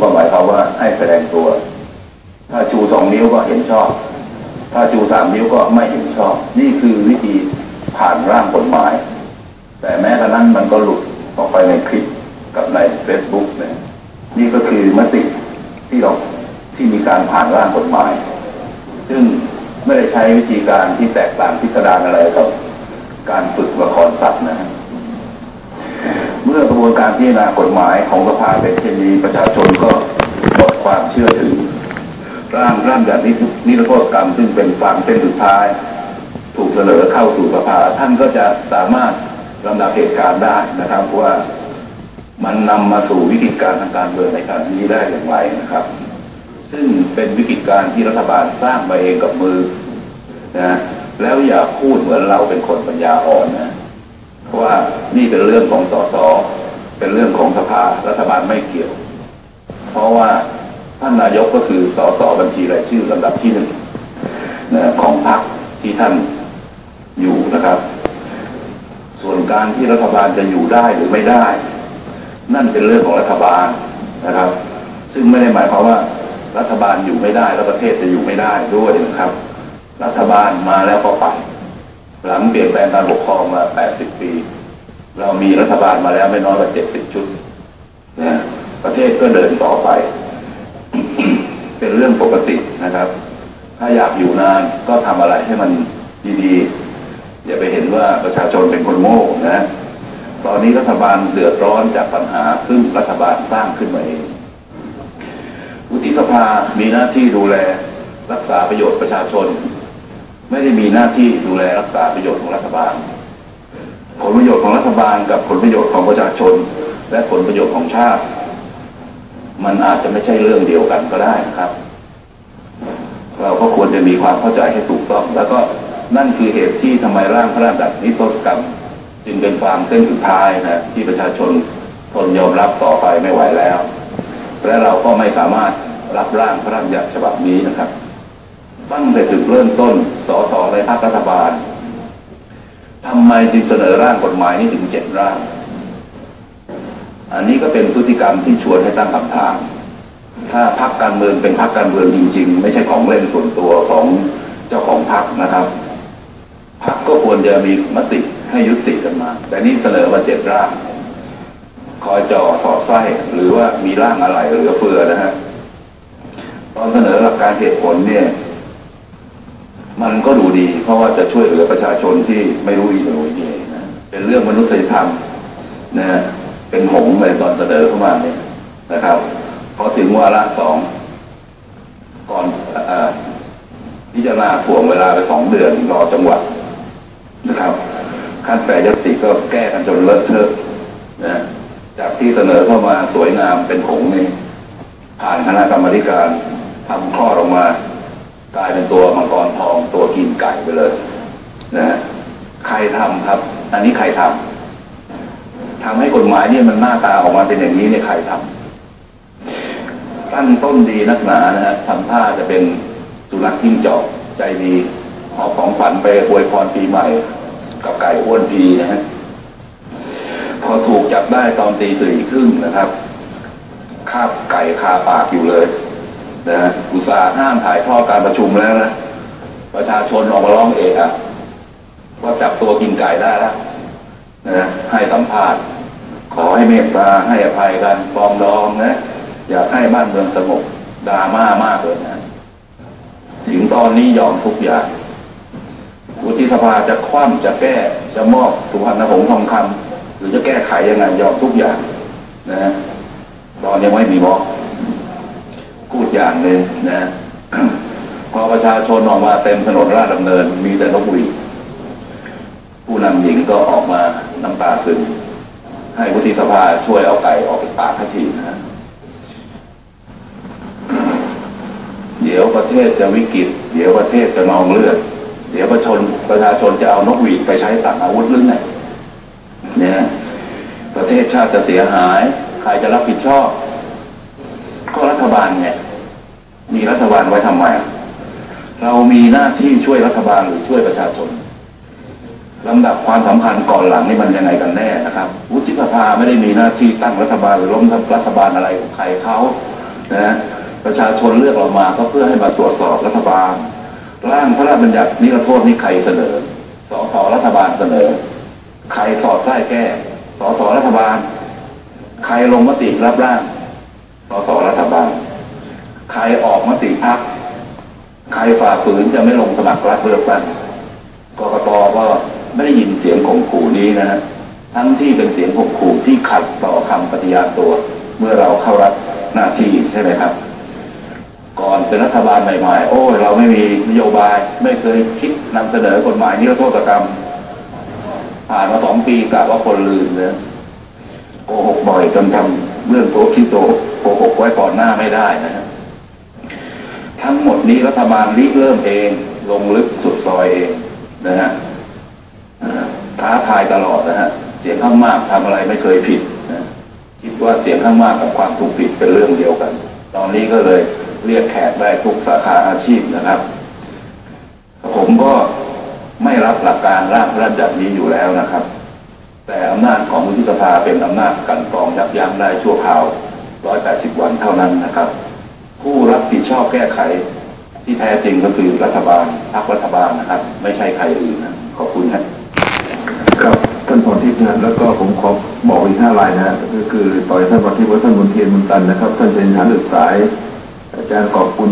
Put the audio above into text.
ก็หมายความว่าให้แสดงตัว ถ้าชูสองนิ้วก็เห็นชอบ ถ้าชูสามนิ้วก็ไม่เห็นชอบ นี่คือวิธีผ่านร่างกฎหมาย แต่แม้กระนั้นมันก็หลุดออกไปในคลิปกับในเฟซบุ๊กเนี่ยนี่ก็คือมติที่เราที่มีการผ่านร่างกฎหมาย ซึ่งไม่ได้ใช้วิธีการที่แตกต่างพิสดารอะไรกับการฝึกละครสัตว์นะ บวนการพิจารณากฎหมายของสภาเป็นเช่นนี้ประชาชนก็หมดความเชื่อถือร่างร่างแบบนี้นิรโทษกรรมซึ่งเป็นฝั่งเส้นสุดท้าย ถูกเสนอเข้าสู่สภาท่านก็จะสามารถลำดับเหตุการณ์ได้นะครับว่ามันนำมาสู่วิกฤตการณ์ทางการเมืองในครั้งนี้ได้อย่างไรนะครับ ซึ่งเป็นวิกฤตการณ์ที่รัฐบาลสร้างมาเองกับมือนะแล้วอย่าพูดเหมือนเราเป็นคนปัญญาอ่อนนะเพราะว่านี่เป็นเรื่องของสส เป็นเรื่องของสภารัฐบาลไม่เกี่ยว เพราะว่าท่านนายกก็คือสสบัญชีรายชื่อลำดับที่หนึ่งนะของพรรคที่ท่านอยู่นะครับ ส่วนการที่รัฐบาลจะอยู่ได้หรือไม่ได้ นั่นเป็นเรื่องของรัฐบาลนะครับ ซึ่งไม่ได้หมายความว่ารัฐบาลอยู่ไม่ได้แล้วประเทศจะอยู่ไม่ได้ด้วยนะครับ รัฐบาลมาแล้วก็ไป หลังเปลี่ยนแปลงการปกครองมา 80 ปี เรามีรัฐบาลมาแล้วไม่น้อยกว่า70ชุดนะประเทศก็เดินต่อไป เป็นเรื่องปกตินะครับ ถ้าอยากอยู่นานก็ทำอะไรให้มันดีๆ อย่าไปเห็นว่าประชาชนเป็นคนโง่นะ ตอนนี้รัฐบาลเดือดร้อนจากปัญหาซึ่งรัฐบาลสร้างขึ้นมาเองวุฒิสภามีหน้าที่ดูแลรักษาประโยชน์ประชาชน ไม่ได้มีหน้าที่ดูแลรักษาประโยชน์ของรัฐบาล ผลประโยชน์ของรัฐบาลกับผลประโยชน์ของประชาชน และผลประโยชน์ของชาติ มันอาจจะไม่ใช่เรื่องเดียวกันก็ได้นะครับ เราก็ควรจะมีความเข้าใจให้ถูกต้อง แล้วก็นั่นคือเหตุที่ทำไมร่างพระราชบัญญัตินิรโทษกรรม จึงเป็นความเส้นสุดท้ายนะที่ประชาชนทนยอมรับต่อไปไม่ไหวแล้ว และเราก็ไม่สามารถรับร่างพระราชบัญญัติฉบับนี้นะครับ ตั้งแต่จุดเริ่มต้นสสในภาครัฐบาล ทำไมจึงเสนอร่างกฎหมายนี้ถึงเจ็ดร่าง อันนี้ก็เป็นพฤติกรรมที่ชวนให้ตั้งคำถาม ถ้าพรรคการเมืองเป็นพรรคการเมืองจริง ๆ ไม่ใช่ของเล่นส่วนตัวของเจ้าของพรรคนะครับพรรคก็ควรจะมีมติให้ยุติกันมา แต่นี่เสนอมาเจ็ดร่าง คอยจ่อสอดไส้หรือว่ามีร่างอะไรเหลือเฟือนะฮะตอนเสนอหลักการเหตุผลเนี่ย มันก็ดูดี เพราะว่าจะช่วยเหลือประชาชนที่ไม่รู้อีโหนนี่นะเป็นเรื่องมนุษยธรรมนะฮะเป็นหงส์เลยตอนเสนอเข้ามาเนี่ยนะครับพอถึงวาระสองก่อนพิจารณาถ่วงเวลาไปสองเดือนรอจังหวัดนะครับขั้นแปรยติก็แก้กันจนเลอะเทอะนะจากที่เสนอเข้ามาสวยงามเป็นหงส์นี่ผ่านคณะกรรมการทำข้อออกมา กลายเป็นตัวมังกรทองตัวกินไก่ไปเลยนะใครทำครับ อันนี้ใครทำทำให้กฎหมายเนี่ยมันหน้าตาออกมาเป็นอย่างนี้เนี่ยใครทำตั้งต้นดีนักหนานะฮะทำท่าจะเป็นสุนัขทิ้งจอกใจดีหอบของฝันไปอวยพรปีใหม่ กับไก่อ้วนพีนะฮะพอถูกจับได้ตอนตีสี่ครึ่งนะครับคาบไก่คาปากอยู่เลย นะฮะอุตส่าห์ห้ามถ่ายทอดการประชุมแล้วนะประชาชนออกมาร้องเอกอะว่าจับตัวกินไก่ได้แล้วนะให้สัมภาษณ์ ขอให้เมตตาให้อภัยกันปรองดองนะ อยากให้บ้านเมืองสงบดราม่ามากเลยนะ ถึงตอนนี้ยอมทุกอย่างวุฒิสภาจะคว่ำจะแก้จะมอบสุพรรณหงษ์ทองคำหรือจะแก้ไขยังไงยอมทุกอย่างนะตอนยังไม่มีบอก พูดอย่างหนึ่งนะพอประชาชนออกมาเต็มถนนราชดำเนินมีแต่นกหวีดผู้นำหญิงก็ออกมาน้ำตาซึมให้วุฒิสภาช่วยเอาไก่ออกจากปากทันทีนะเดี๋ยวประเทศจะวิกฤต เดี๋ยวประเทศจะนองเลือด เดี๋ยวประชาชนประชาชนจะเอานกหวีดไปใช้ตัดอาวุธหรือไงเนี่ยประเทศชาติจะเสียหาย ใครจะรับผิดชอบ ก็รัฐบาลไงมีรัฐบาลไว้ทำไม เรามีหน้าที่ช่วยรัฐบาลหรือช่วยประชาชนลำดับความสำคัญก่อนหลังนี่มันยังไงกันแน่นะครับวุฒิสภาไม่ได้มีหน้าที่ตั้งรัฐบาลหรือล้มรัฐบาลอะไรของใครเขานะประชาชนเลือกเรามาก็เพื่อให้มาตรวจสอบรัฐบาล ร่างพระราชบัญญัตินิรโทษนี่ใครเสนอสสรัฐบาลเสนอ ใครสอดไส้แก้สสรัฐบาล ใครลงมติรับร่าง สสรัฐบาล ใครออกมติพัก ใครฝ่าฝืนจะไม่ลงสมัครรับเลือกตั้งกกตก็ไม่ได้ยินเสียงข่มขู่นี้นะฮะทั้งที่เป็นเสียงข่มขู่ที่ขัดต่อคำปฏิญาณตัว เมื่อเราเข้ารับหน้าที่ใช่ไหมครับ ก่อนเป็นรัฐบาลใหม่ๆโอ้ยเราไม่มีนโยบาย ไม่เคยคิดนำเสนอกฎหมายนิรโทษกรรมผ่านมาสองปีกะว่าคนลืมเลยโกหกบ่อยจนทำเรื่องโตที่โต หกไว้ก่อนหน้าไม่ได้นะฮะทั้งหมดนี้รัฐบาลริเริ่มเอง ลงลึกสุดซอยเองนะฮะท้าทายตลอดนะฮะเสียงข้างมากทำอะไรไม่เคยผิดนะคิดว่าเสียงข้างมากกับความถูกผิดเป็นเรื่องเดียวกัน ตอนนี้ก็เลยเรียกแขกได้ทุกสาขาอาชีพนะครับ ผมก็ไม่รับหลักการร่างพระราชบัญญัตินี้อยู่แล้วนะครับ แต่อำนาจของวุฒิสภาเป็นอำนาจกันกรองยับยั้งได้ชั่วคราว 180ันเท่านั้นนะครับ ผู้รับผิดชอบแก้ไข ที่แท้จริงก็คือรัฐบาลพรรครัฐบาลนะครับ ไม่ใช่ใครอื่นนะขอบคุณครับครับท่านพรทิพย์นะแล้วก็ผมขอบอกอีกห้ารายนะก็คือต่อยท่านพรทิพย์ว่าท่านมนเทียนมุนตันนะครับท่านเป็นทหารศึกษายอาจารย์ขอบคุณ